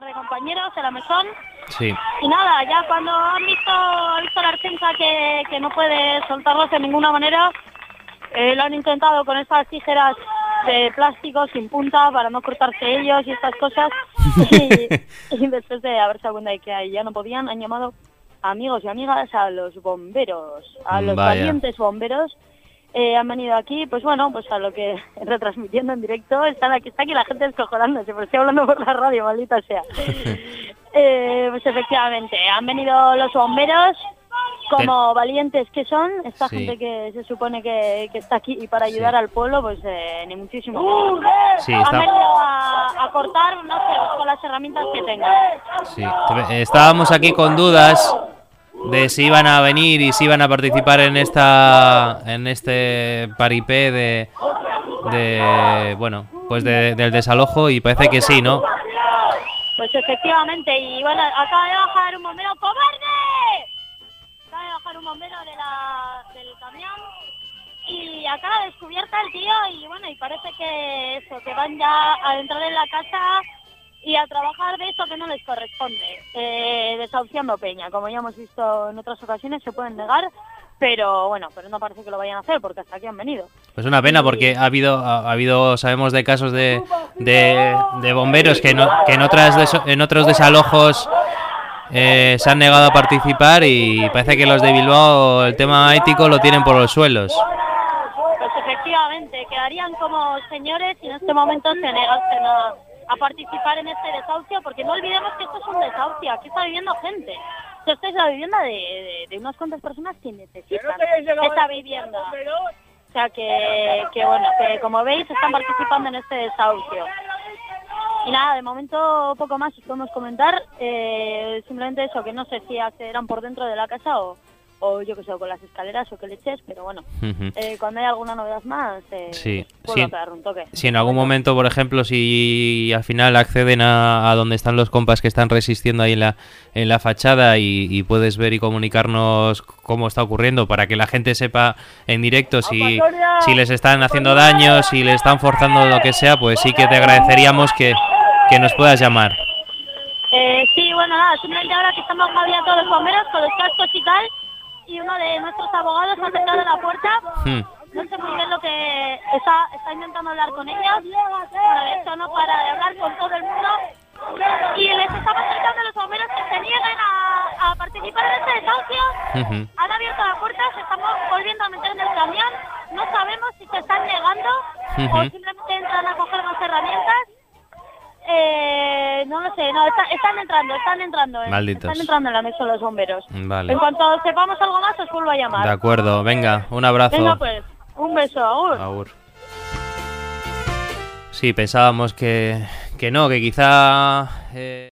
par de compañeros en la mesón. Sí. Y nada, ya cuando han visto, visto la Artensa que, que no puede soltarlos de ninguna manera, eh, lo han intentado con estas tijeras de plástico sin punta para no cortarse ellos y estas cosas. y, y después de haberse dado cuenta de que ya no podían, han llamado amigos y amigas a los bomberos, a los Vaya. valientes bomberos. Eh, han venido aquí, pues bueno, pues a lo que retransmitiendo en directo, están aquí, está aquí la gente descojonándose, pero estoy hablando por la radio, maldita sea. Eh, pues efectivamente, han venido los bomberos como valientes que son, esta Sí. gente que se supone que, que está aquí y para ayudar al pueblo, pues eh, ni muchísimo menos. Sí, Han está- venido a, a cortar, no sé, con las herramientas que tengan. Sí. Estábamos aquí con dudas de si iban a venir y si iban a participar en esta en este paripé de de bueno pues de- del desalojo y parece que sí no Pues efectivamente, y bueno, acaba de bajar un bombero, ¡cobarde! Acaba de bajar un bombero de la, del camión y acaba descubierta el tío y bueno, y parece que eso, que van ya a entrar en la casa y a trabajar de eso que no les corresponde, eh, desahuciando peña, como ya hemos visto en otras ocasiones, se pueden negar, pero bueno, pero no parece que lo vayan a hacer porque hasta aquí han venido. pues una pena porque ha habido ha, ha habido sabemos de casos de, de, de bomberos que no, que en otras deso- en otros desalojos eh, se han negado a participar y parece que los de Bilbao el tema ético lo tienen por los suelos. Pues efectivamente, quedarían como señores y en este momento se negasen a, a participar en este desahucio, porque no olvidemos que esto es un desahucio, aquí está viviendo gente. Esto es la vivienda de, de- de unas cuantas personas que necesitan esta vivienda. O sea que, que bueno, que como veis están participando en este desahucio. Y nada, de momento poco más os podemos comentar. Eh, simplemente eso, que no sé si accederán por dentro de la casa o, o yo que sé, o con las escaleras o que leches, pero bueno, eh, cuando hay alguna novedad más, eh, Sí, sí. a un toque. Si en algún momento, por ejemplo, si al final acceden a, a donde están los compas que están resistiendo ahí en la, en la fachada y, y puedes ver y comunicarnos cómo está ocurriendo para que la gente sepa en directo si, si les están haciendo daño, si les están forzando lo que sea, pues sí que te agradeceríamos que, que nos puedas llamar. Eh, sí, bueno, nada, simplemente ahora que estamos todavía todos los bomberos con los cascos y tal, y uno de nuestros abogados ha tocado la puerta. Hmm. No sé muy bien lo que está, está intentando hablar con ellos. Bueno, de hecho no para de hablar con todo el mundo. Y les estamos gritando a los bomberos que se nieguen a, a participar en este desahucio. Ujú. Han abierto la puerta, se estamos volviendo a meter en el camión. No sabemos si se están negando o simplemente sé, no, está- están entrando, están entrando. eh. Malditos. Están entrando en la mesa los bomberos. Vale. En cuanto sepamos algo más, os vuelvo a llamar. De acuerdo, venga, un abrazo. Venga pues, un beso, agur. Agur. Sí, pensábamos que, que no, que quizá... eh,